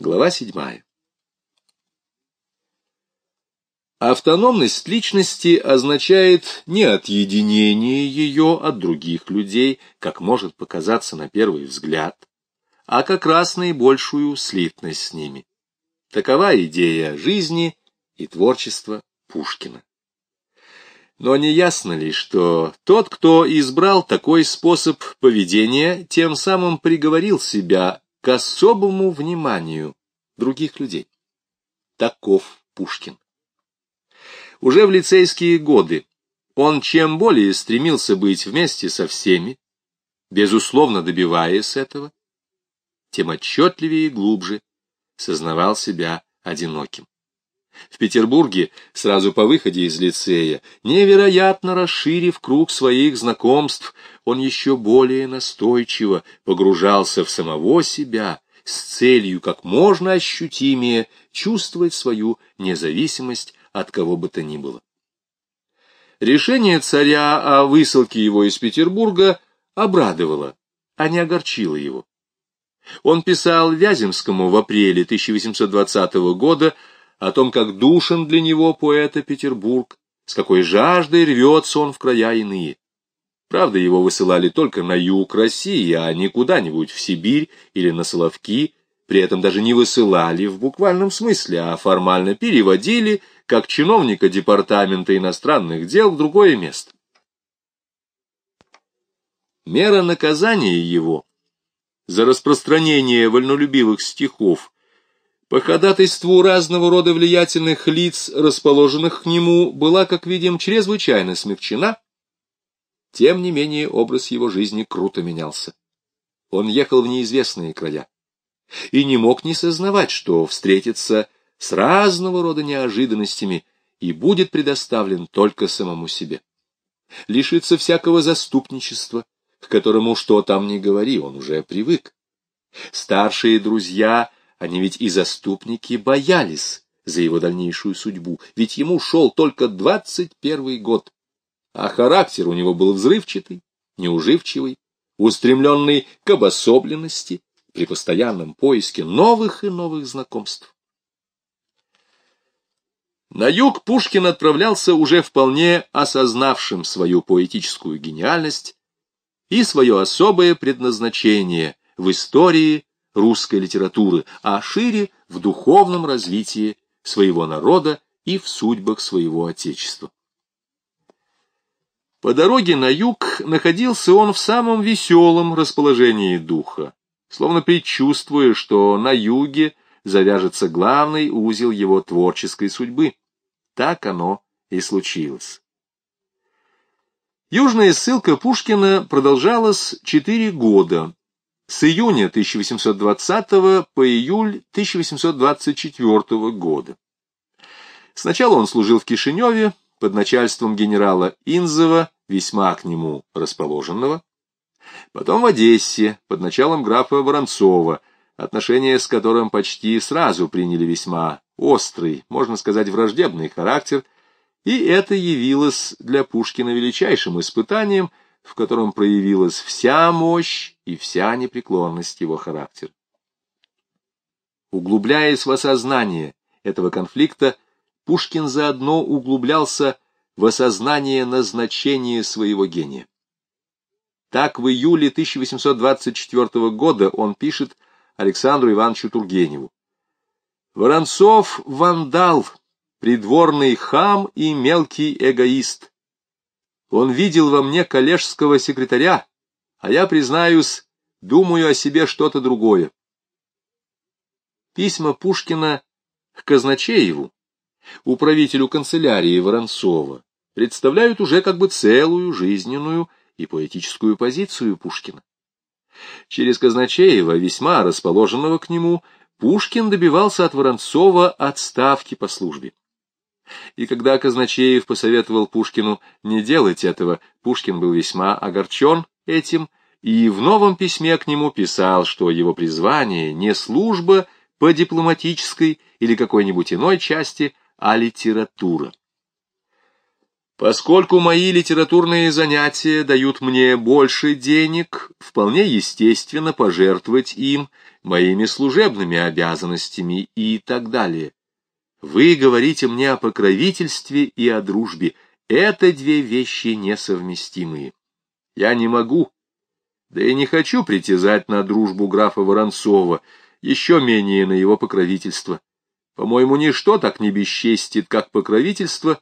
Глава седьмая. Автономность личности означает не отъединение ее от других людей, как может показаться на первый взгляд, а как раз наибольшую слитность с ними. Такова идея жизни и творчества Пушкина. Но не ясно ли, что тот, кто избрал такой способ поведения, тем самым приговорил себя к особому вниманию других людей? Таков Пушкин. Уже в лицейские годы он чем более стремился быть вместе со всеми, безусловно добиваясь этого, тем отчетливее и глубже сознавал себя одиноким. В Петербурге, сразу по выходе из лицея, невероятно расширив круг своих знакомств, он еще более настойчиво погружался в самого себя с целью как можно ощутимее чувствовать свою независимость от кого бы то ни было. Решение царя о высылке его из Петербурга обрадовало, а не огорчило его. Он писал Вяземскому в апреле 1820 года о том, как душен для него поэта Петербург, с какой жаждой рвется он в края иные. Правда, его высылали только на юг России, а не куда-нибудь в Сибирь или на Соловки, при этом даже не высылали в буквальном смысле, а формально переводили как чиновника Департамента иностранных дел в другое место. Мера наказания его за распространение вольнолюбивых стихов по ходатайству разного рода влиятельных лиц, расположенных к нему, была, как видим, чрезвычайно смягчена, тем не менее образ его жизни круто менялся. Он ехал в неизвестные края и не мог не сознавать, что встретится с разного рода неожиданностями и будет предоставлен только самому себе. Лишится всякого заступничества, к которому что там ни говори, он уже привык. Старшие друзья, они ведь и заступники, боялись за его дальнейшую судьбу, ведь ему шел только двадцать первый год, а характер у него был взрывчатый, неуживчивый, устремленный к обособленности при постоянном поиске новых и новых знакомств. На юг Пушкин отправлялся уже вполне осознавшим свою поэтическую гениальность и свое особое предназначение в истории русской литературы, а шире в духовном развитии своего народа и в судьбах своего Отечества. По дороге на юг находился он в самом веселом расположении духа, словно предчувствуя, что на юге завяжется главный узел его творческой судьбы. Так оно и случилось. Южная ссылка Пушкина продолжалась четыре года, с июня 1820 по июль 1824 года. Сначала он служил в Кишиневе под начальством генерала Инзова, весьма к нему расположенного, потом в Одессе под началом графа Воронцова, отношения с которым почти сразу приняли весьма острый, можно сказать, враждебный характер, и это явилось для Пушкина величайшим испытанием, в котором проявилась вся мощь и вся непреклонность его характера. Углубляясь в осознание этого конфликта, Пушкин заодно углублялся в осознание назначения своего гения. Так в июле 1824 года он пишет Александру Ивановичу Тургеневу. «Воронцов — вандал, придворный хам и мелкий эгоист. Он видел во мне коллежского секретаря, а я, признаюсь, думаю о себе что-то другое». Письма Пушкина к Казначееву, управителю канцелярии Воронцова, представляют уже как бы целую жизненную и поэтическую позицию Пушкина. Через Казначеева, весьма расположенного к нему, Пушкин добивался от Воронцова отставки по службе. И когда Казначеев посоветовал Пушкину не делать этого, Пушкин был весьма огорчен этим, и в новом письме к нему писал, что его призвание не служба по дипломатической или какой-нибудь иной части, а литература. Поскольку мои литературные занятия дают мне больше денег, вполне естественно пожертвовать им моими служебными обязанностями и так далее. Вы говорите мне о покровительстве и о дружбе. Это две вещи несовместимые. Я не могу, да и не хочу притязать на дружбу графа Воронцова, еще менее на его покровительство. По-моему, ничто так не бесчестит, как покровительство,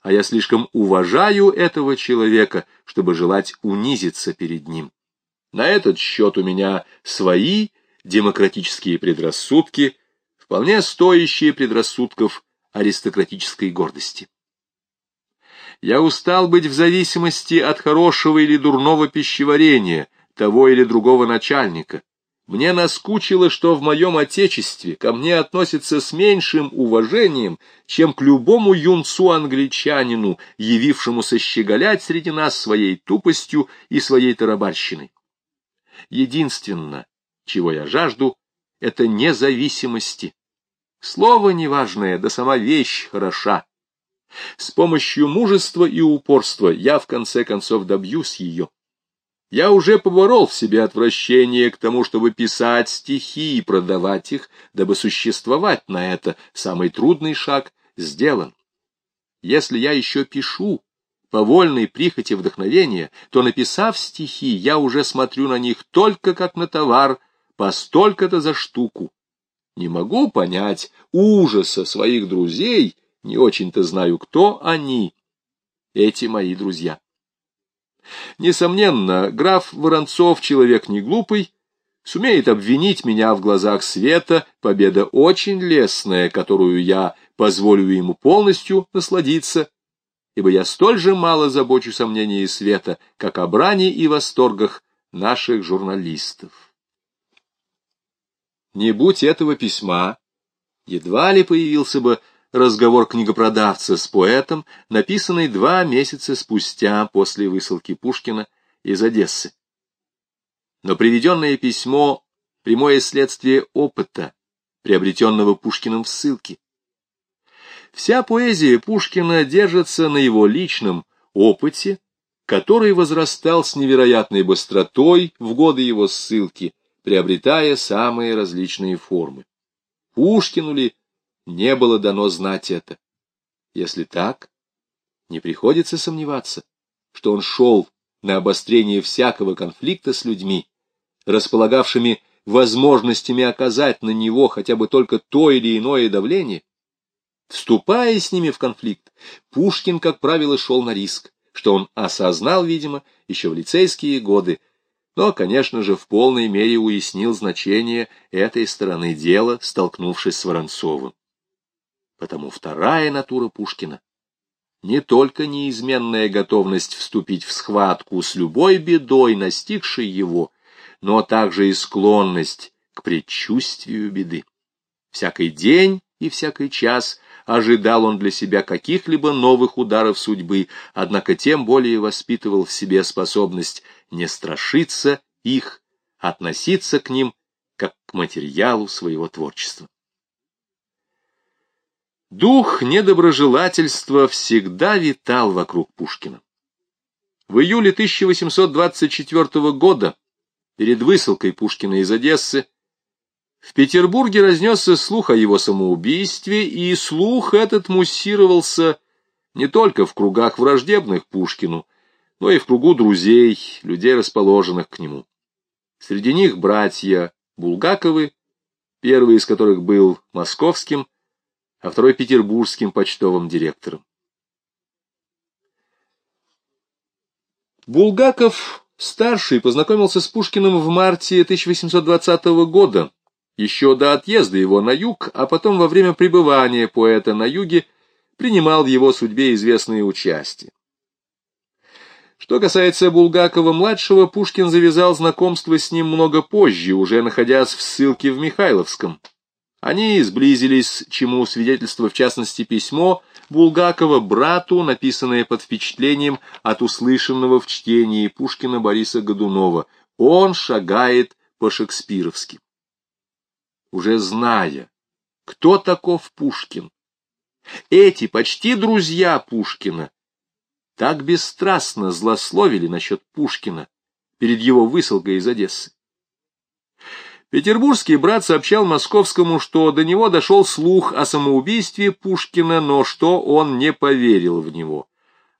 а я слишком уважаю этого человека, чтобы желать унизиться перед ним. На этот счет у меня свои демократические предрассудки, вполне стоящие предрассудков аристократической гордости. Я устал быть в зависимости от хорошего или дурного пищеварения, того или другого начальника. Мне наскучило, что в моем отечестве ко мне относятся с меньшим уважением, чем к любому юнцу-англичанину, явившемуся щеголять среди нас своей тупостью и своей тарабарщиной. Единственно, чего я жажду, это независимости. Слово неважное, да сама вещь хороша. С помощью мужества и упорства я в конце концов добьюсь ее. Я уже поборол в себе отвращение к тому, чтобы писать стихи и продавать их, дабы существовать на это. Самый трудный шаг сделан. Если я еще пишу по вольной прихоти вдохновения, то, написав стихи, я уже смотрю на них только как на товар, по столько-то за штуку. Не могу понять ужаса своих друзей, не очень-то знаю, кто они, эти мои друзья. Несомненно, граф Воронцов человек не глупый, сумеет обвинить меня в глазах света, победа очень лестная, которую я позволю ему полностью насладиться, ибо я столь же мало забочусь о мнении света, как о брани и восторгах наших журналистов. Не будь этого письма, едва ли появился бы разговор книгопродавца с поэтом, написанный два месяца спустя после высылки Пушкина из Одессы. Но приведенное письмо — прямое следствие опыта, приобретенного Пушкиным в ссылке. Вся поэзия Пушкина держится на его личном опыте, который возрастал с невероятной быстротой в годы его ссылки, приобретая самые различные формы. Пушкину ли не было дано знать это. Если так, не приходится сомневаться, что он шел на обострение всякого конфликта с людьми, располагавшими возможностями оказать на него хотя бы только то или иное давление. Вступая с ними в конфликт, Пушкин, как правило, шел на риск, что он осознал, видимо, еще в лицейские годы, но, конечно же, в полной мере уяснил значение этой стороны дела, столкнувшись с Воронцовым. Потому вторая натура Пушкина не только неизменная готовность вступить в схватку с любой бедой, настигшей его, но также и склонность к предчувствию беды. Всякий день и всякий час ожидал он для себя каких-либо новых ударов судьбы, однако тем более воспитывал в себе способность не страшиться их, относиться к ним как к материалу своего творчества. Дух недоброжелательства всегда витал вокруг Пушкина. В июле 1824 года, перед высылкой Пушкина из Одессы, в Петербурге разнесся слух о его самоубийстве, и слух этот муссировался не только в кругах враждебных Пушкину, но и в кругу друзей, людей, расположенных к нему. Среди них братья Булгаковы, первый из которых был московским, а второй петербургским почтовым директором. Булгаков, старший, познакомился с Пушкиным в марте 1820 года, еще до отъезда его на юг, а потом во время пребывания поэта на юге принимал в его судьбе известное участие. Что касается Булгакова-младшего, Пушкин завязал знакомство с ним много позже, уже находясь в ссылке в Михайловском. Они сблизились, чему свидетельство в частности письмо Булгакова брату, написанное под впечатлением от услышанного в чтении Пушкина Бориса Годунова. Он шагает по-шекспировски. Уже зная, кто таков Пушкин, эти почти друзья Пушкина так бесстрастно злословили насчет Пушкина перед его высылкой из Одессы. Петербургский брат сообщал московскому, что до него дошел слух о самоубийстве Пушкина, но что он не поверил в него.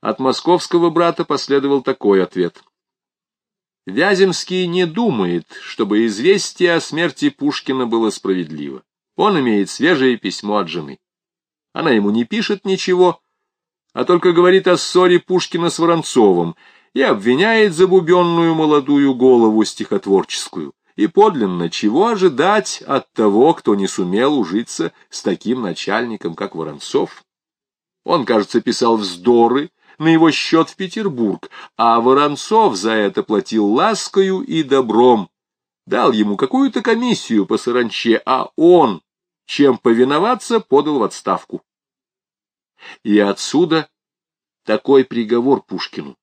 От московского брата последовал такой ответ. Вяземский не думает, чтобы известие о смерти Пушкина было справедливо. Он имеет свежее письмо от жены. Она ему не пишет ничего, а только говорит о ссоре Пушкина с Воронцовым и обвиняет забубенную молодую голову стихотворческую. И подлинно, чего ожидать от того, кто не сумел ужиться с таким начальником, как Воронцов? Он, кажется, писал вздоры на его счет в Петербург, а Воронцов за это платил ласкою и добром, дал ему какую-то комиссию по саранче, а он, чем повиноваться, подал в отставку. И отсюда такой приговор Пушкину.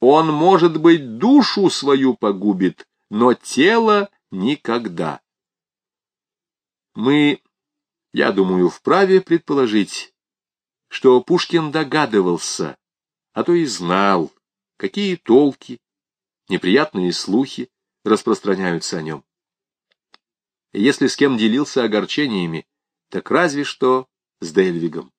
Он, может быть, душу свою погубит, но тело никогда. Мы, я думаю, вправе предположить, что Пушкин догадывался, а то и знал, какие толки, неприятные слухи распространяются о нем. если с кем делился огорчениями, так разве что с Дельвигом.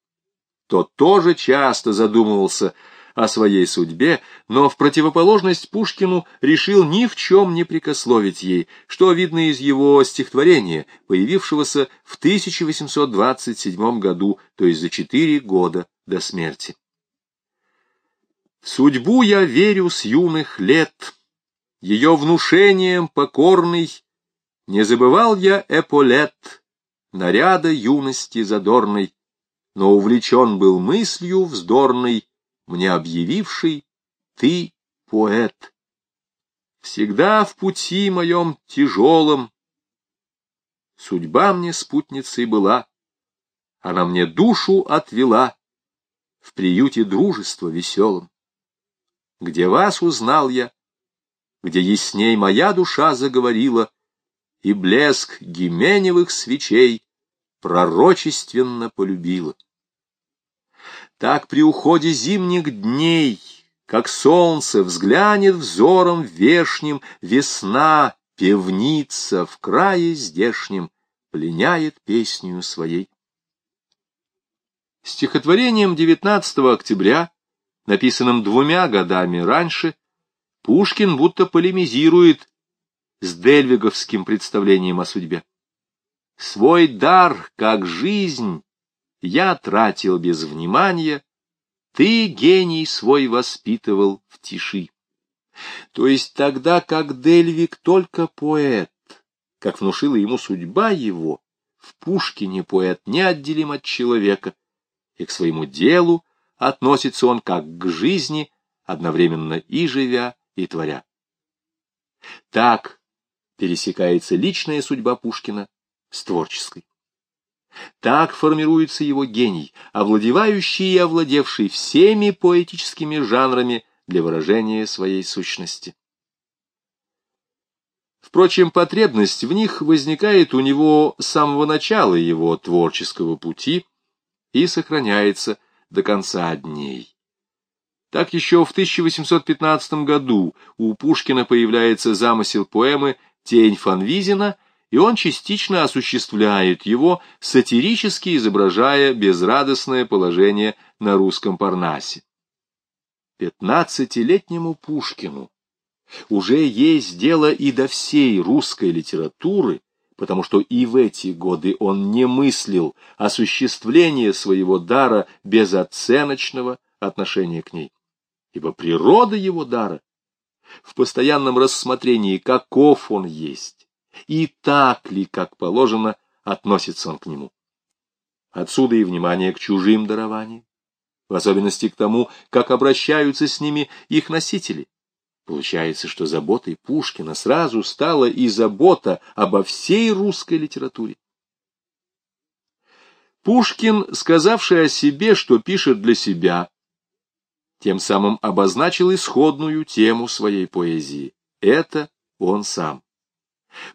Тот тоже часто задумывался о своей судьбе, но в противоположность Пушкину решил ни в чем не прикословить ей, что видно из его стихотворения, появившегося в 1827 году, то есть за четыре года до смерти. Судьбу я верю с юных лет, ее внушением покорный, не забывал я эполет, наряда юности задорной, но увлечен был мыслью вздорной, мне объявивший «ты поэт». Всегда в пути моем тяжелом судьба мне спутницей была, она мне душу отвела в приюте дружества веселом. Где вас узнал я, где ясней моя душа заговорила, и блеск гименевых свечей пророчественно полюбила. Так при уходе зимних дней, как солнце взглянет взором вешним, весна, певница в крае здешнем, пленяет песню своей. Стихотворением 19 октября, написанным двумя годами раньше, Пушкин будто полемизирует с дельвиговским представлением о судьбе. Свой дар, как жизнь, я тратил без внимания, ты гений свой воспитывал в тиши. То есть тогда, как Дельвик только поэт, как внушила ему судьба его, в Пушкине поэт неотделим от человека, и к своему делу относится он как к жизни, одновременно и живя, и творя. Так пересекается личная судьба Пушкина с творческой. Так формируется его гений, овладевающий и овладевший всеми поэтическими жанрами для выражения своей сущности. Впрочем, потребность в них возникает у него с самого начала его творческого пути и сохраняется до конца дней. Так еще в 1815 году у Пушкина появляется замысел поэмы «Тень Фанвизина», и он частично осуществляет его, сатирически изображая безрадостное положение на русском Парнасе. Пятнадцатилетнему Пушкину уже есть дело и до всей русской литературы, потому что и в эти годы он не мыслил осуществления своего дара безоценочного отношения к ней. Ибо природа его дара в постоянном рассмотрении, каков он есть, и так ли, как положено, относится он к нему. Отсюда и внимание к чужим дарованиям, в особенности к тому, как обращаются с ними их носители. Получается, что заботой Пушкина сразу стала и забота обо всей русской литературе. Пушкин, сказавший о себе, что пишет для себя, тем самым обозначил исходную тему своей поэзии. Это он сам.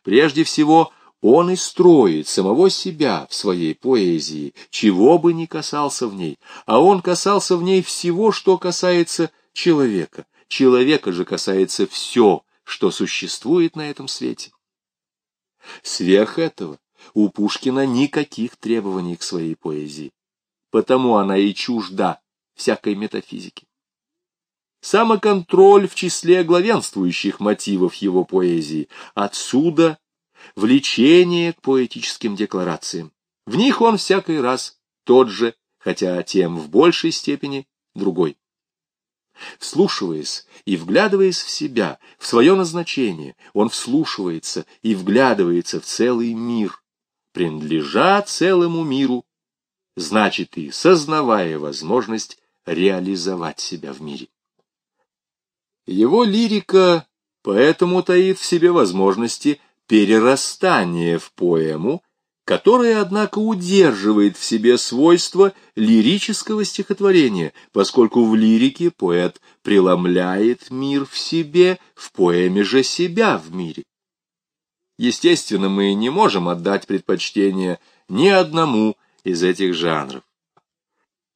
Прежде всего, он и строит самого себя в своей поэзии, чего бы ни касался в ней, а он касался в ней всего, что касается человека. Человека же касается все, что существует на этом свете. Сверх этого у Пушкина никаких требований к своей поэзии, потому она и чужда всякой метафизики. Самоконтроль в числе главенствующих мотивов его поэзии, отсюда влечение к поэтическим декларациям. В них он всякий раз тот же, хотя тем в большей степени другой. Вслушиваясь и вглядываясь в себя, в свое назначение, он вслушивается и вглядывается в целый мир, принадлежа целому миру, значит и сознавая возможность реализовать себя в мире. Его лирика поэтому таит в себе возможности перерастания в поэму, которая, однако, удерживает в себе свойства лирического стихотворения, поскольку в лирике поэт преломляет мир в себе, в поэме же себя в мире. Естественно, мы не можем отдать предпочтение ни одному из этих жанров.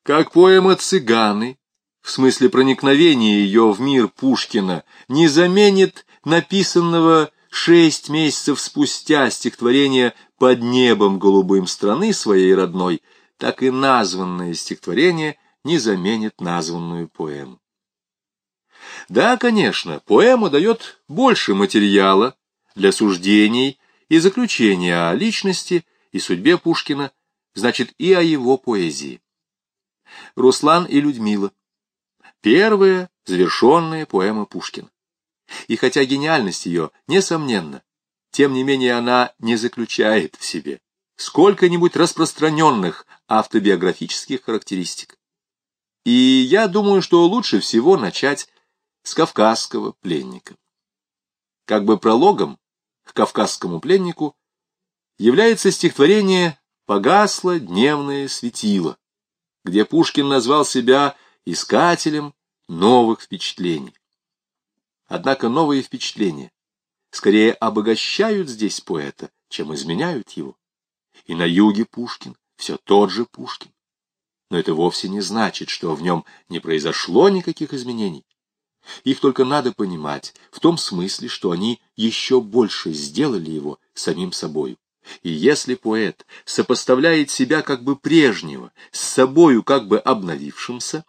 Как поэма «Цыганы», в смысле проникновения ее в мир Пушкина, не заменит написанного шесть месяцев спустя стихотворение «Под небом голубым страны своей родной», так и названное стихотворение не заменит названную поэму. Да, конечно, поэма дает больше материала для суждений и заключения о личности и судьбе Пушкина, значит, и о его поэзии. Руслан и Людмила. Первая завершенная поэма Пушкина. И хотя гениальность ее несомненна, тем не менее она не заключает в себе сколько-нибудь распространенных автобиографических характеристик. И я думаю, что лучше всего начать с кавказского пленника. Как бы прологом к кавказскому пленнику является стихотворение «Погасло дневное светило», где Пушкин назвал себя искателем новых впечатлений. Однако новые впечатления скорее обогащают здесь поэта, чем изменяют его. И на юге Пушкин все тот же Пушкин. Но это вовсе не значит, что в нем не произошло никаких изменений. Их только надо понимать в том смысле, что они еще больше сделали его самим собою. И если поэт сопоставляет себя как бы прежнего с собою как бы обновившимся,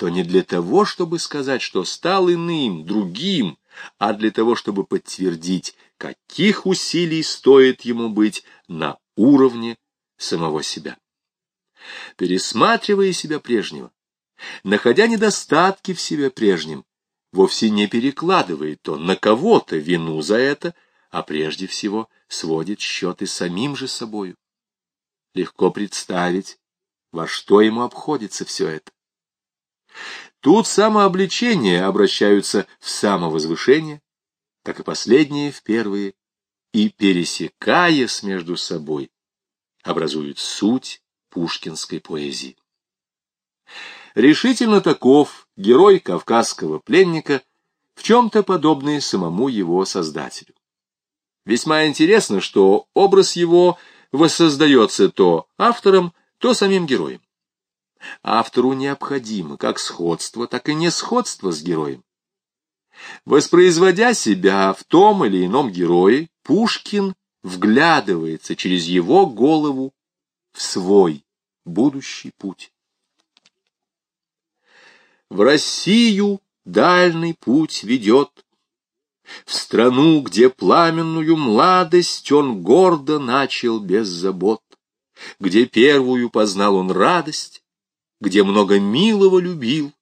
то не для того, чтобы сказать, что стал иным, другим, а для того, чтобы подтвердить, каких усилий стоит ему быть на уровне самого себя. Пересматривая себя прежнего, находя недостатки в себе прежнем, вовсе не перекладывает он на кого-то вину за это, а прежде всего сводит счеты самим же собою. Легко представить, во что ему обходится все это. Тут самообличения обращаются в самовозвышение, как и последние в первые, и, пересекаясь между собой, образуют суть пушкинской поэзии. Решительно таков герой кавказского пленника, в чем-то подобный самому его создателю. Весьма интересно, что образ его воссоздается то автором, то самим героем. Автору необходимо как сходство, так и несходство с героем. Воспроизводя себя в том или ином герое, Пушкин вглядывается через его голову в свой будущий путь. В Россию дальний путь ведет, в страну, где пламенную младость он гордо начал без забот, где первую познал он радость, где много милого любил,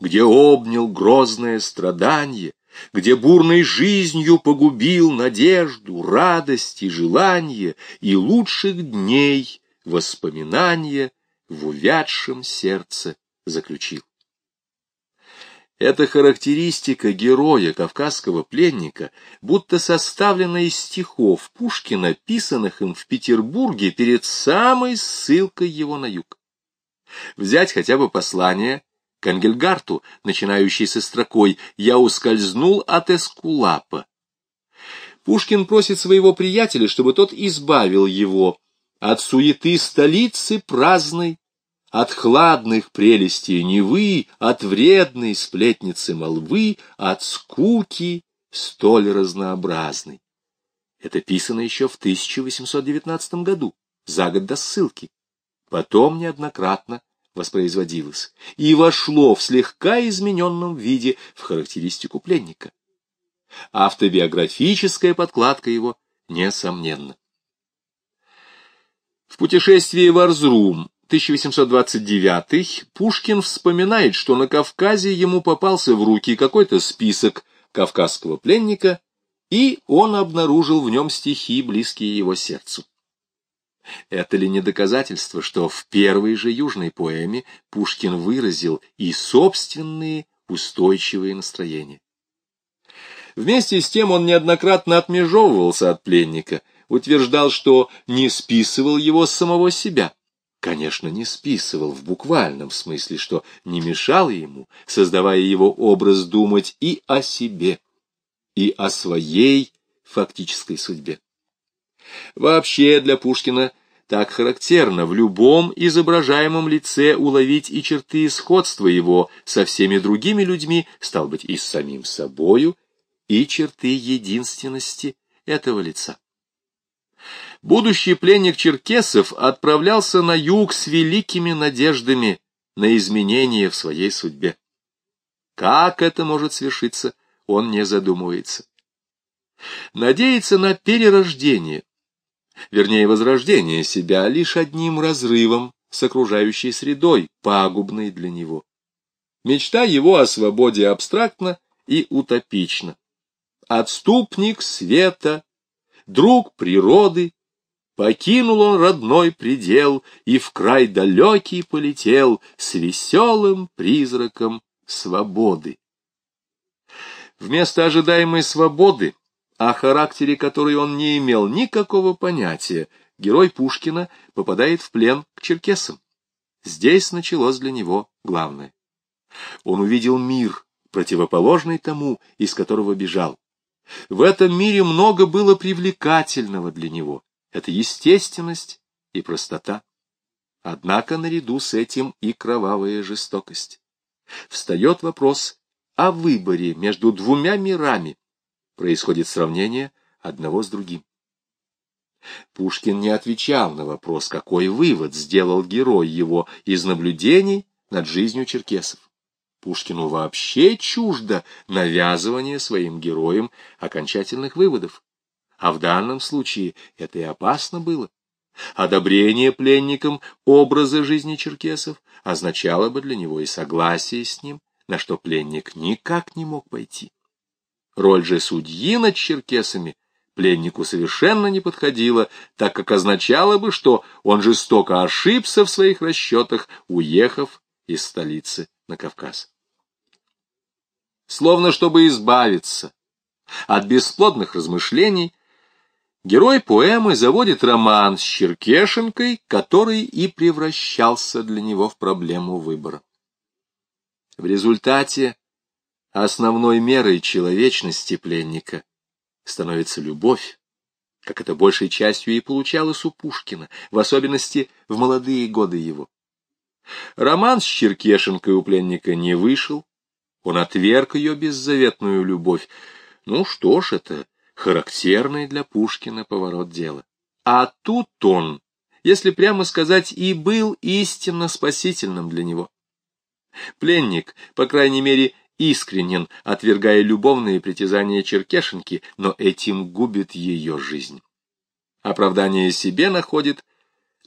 где обнял грозное страдание, где бурной жизнью погубил надежду, радость и желание, и лучших дней воспоминания в увядшем сердце заключил. Эта характеристика героя кавказского пленника будто составлена из стихов Пушкина, писанных им в Петербурге перед самой ссылкой его на юг. Взять хотя бы послание к Ангельгарту, начинающее со строкой «Я ускользнул от Эскулапа». Пушкин просит своего приятеля, чтобы тот избавил его от суеты столицы праздной, от хладных прелестей Невы, от вредной сплетницы молвы, от скуки столь разнообразной. Это писано еще в 1819 году, за год до ссылки. Потом неоднократно воспроизводилось и вошло в слегка измененном виде в характеристику пленника. Автобиографическая подкладка его несомненна. В путешествии в Арзрум 1829 Пушкин вспоминает, что на Кавказе ему попался в руки какой-то список кавказского пленника, и он обнаружил в нем стихи, близкие его сердцу. Это ли не доказательство, что в первой же южной поэме Пушкин выразил и собственные устойчивые настроения? Вместе с тем он неоднократно отмежевывался от пленника, утверждал, что не списывал его с самого себя. Конечно, не списывал в буквальном смысле, что не мешал ему, создавая его образ думать и о себе, и о своей фактической судьбе. Вообще для Пушкина так характерно в любом изображаемом лице уловить и черты сходства его со всеми другими людьми, стал быть, и с самим собою, и черты единственности этого лица. Будущий пленник черкесов отправлялся на юг с великими надеждами на изменения в своей судьбе. Как это может свершиться, он не задумывается. Надеется на перерождение, вернее, возрождение себя лишь одним разрывом с окружающей средой, пагубной для него. Мечта его о свободе абстрактна и утопична отступник света, друг природы, покинул он родной предел и в край далекий полетел с веселым призраком свободы. Вместо ожидаемой свободы, о характере которой он не имел никакого понятия, герой Пушкина попадает в плен к черкесам. Здесь началось для него главное. Он увидел мир, противоположный тому, из которого бежал. В этом мире много было привлекательного для него. Это естественность и простота. Однако наряду с этим и кровавая жестокость. Встает вопрос о выборе между двумя мирами. Происходит сравнение одного с другим. Пушкин не отвечал на вопрос, какой вывод сделал герой его из наблюдений над жизнью черкесов. Пушкину вообще чуждо навязывание своим героям окончательных выводов. А в данном случае это и опасно было. Одобрение пленникам образа жизни черкесов означало бы для него и согласие с ним, на что пленник никак не мог пойти. Роль же судьи над черкесами пленнику совершенно не подходила, так как означало бы, что он жестоко ошибся в своих расчетах, уехав из столицы на Кавказ. Словно чтобы избавиться от бесплодных размышлений, герой поэмы заводит роман с Черкешенкой, который и превращался для него в проблему выбора. В результате основной мерой человечности пленника становится любовь, как это большей частью и получалось у Пушкина, в особенности в молодые годы его. Роман с Черкешенкой у пленника не вышел, он отверг ее беззаветную любовь. Ну что ж, это характерный для Пушкина поворот дела. А тут он, если прямо сказать, и был истинно спасительным для него. Пленник, по крайней мере, искренен, отвергая любовные притязания Черкешенки, но этим губит ее жизнь. Оправдание себе находит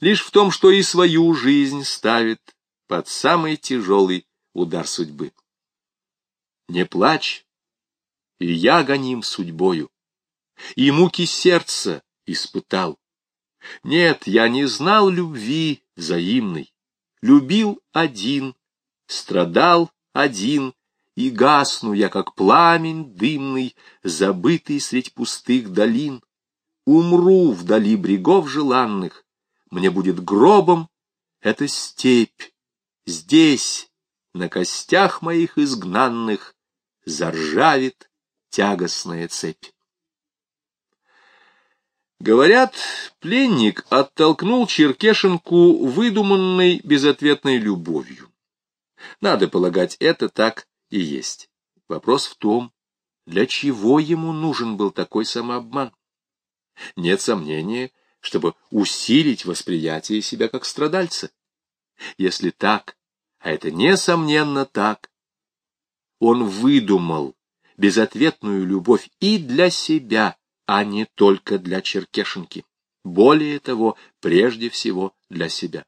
лишь в том, что и свою жизнь ставит под самый тяжелый удар судьбы. Не плачь, и я гоним судьбою, и муки сердца испытал. Нет, я не знал любви взаимной, любил один, страдал один, и гасну я, как пламень дымный, забытый средь пустых долин. Умру вдали брегов желанных, мне будет гробом эта степь, Здесь, на костях моих изгнанных, заржавит тягостная цепь. Говорят, пленник оттолкнул Черкешенку выдуманной безответной любовью. Надо полагать, это так и есть. Вопрос в том, для чего ему нужен был такой самообман? Нет сомнения, чтобы усилить восприятие себя как страдальца. Если так, а это несомненно так, он выдумал безответную любовь и для себя, а не только для Черкешенки. Более того, прежде всего для себя.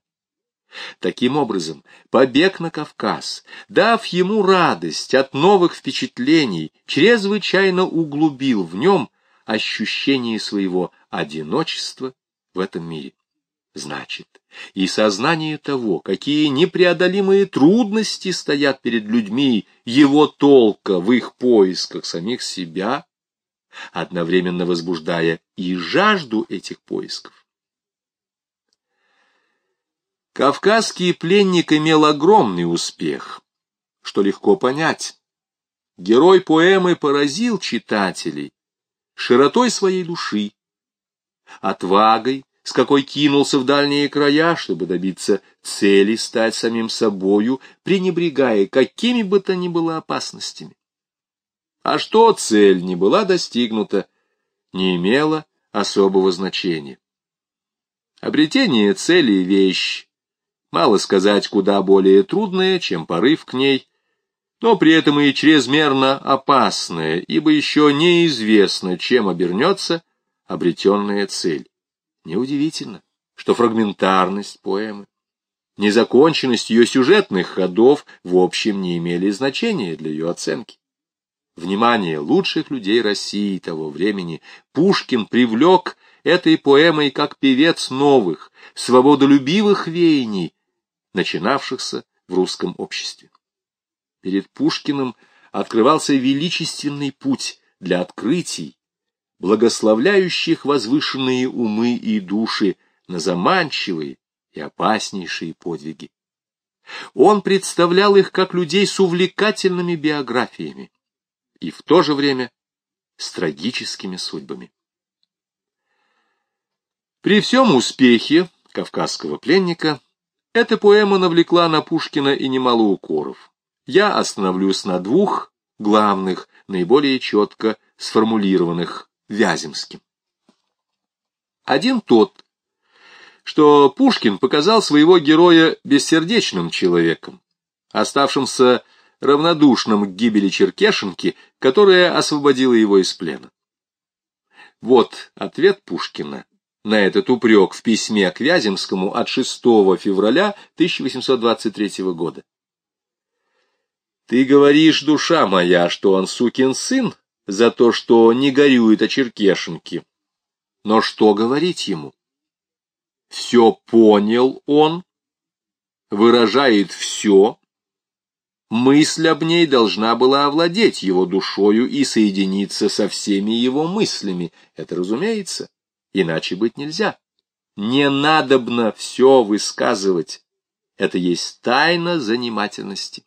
Таким образом, побег на Кавказ, дав ему радость от новых впечатлений, чрезвычайно углубил в нем ощущение своего одиночества в этом мире. Значит, и сознание того, какие непреодолимые трудности стоят перед людьми, его толка в их поисках самих себя, одновременно возбуждая и жажду этих поисков. Кавказский пленник имел огромный успех, что легко понять. Герой поэмы поразил читателей широтой своей души, отвагой, с какой кинулся в дальние края, чтобы добиться цели стать самим собою, пренебрегая какими бы то ни было опасностями. А что цель не была достигнута, не имело особого значения. Обретение цели — вещь, мало сказать, куда более трудная, чем порыв к ней, но при этом и чрезмерно опасная, ибо еще неизвестно, чем обернется обретенная цель. Неудивительно, что фрагментарность поэмы, незаконченность ее сюжетных ходов в общем не имели значения для ее оценки. Внимание лучших людей России того времени Пушкин привлек этой поэмой как певец новых, свободолюбивых веяний, начинавшихся в русском обществе. Перед Пушкиным открывался величественный путь для открытий, благословляющих возвышенные умы и души на заманчивые и опаснейшие подвиги. Он представлял их как людей с увлекательными биографиями и в то же время с трагическими судьбами. При всем успехе кавказского пленника эта поэма навлекла на Пушкина и немало укоров. Я остановлюсь на двух главных, наиболее четко сформулированных Вяземским. Один тот, что Пушкин показал своего героя бессердечным человеком, оставшимся равнодушным к гибели Черкешенки, которая освободила его из плена. Вот ответ Пушкина на этот упрек в письме к Вяземскому от 6 февраля 1823 года. «Ты говоришь, душа моя, что он сукин сын, за то, что не горюет о Черкешенке. Но что говорить ему? Все понял он, выражает все. Мысль об ней должна была овладеть его душою и соединиться со всеми его мыслями. Это разумеется, иначе быть нельзя. Не надобно все высказывать. Это есть тайна занимательности.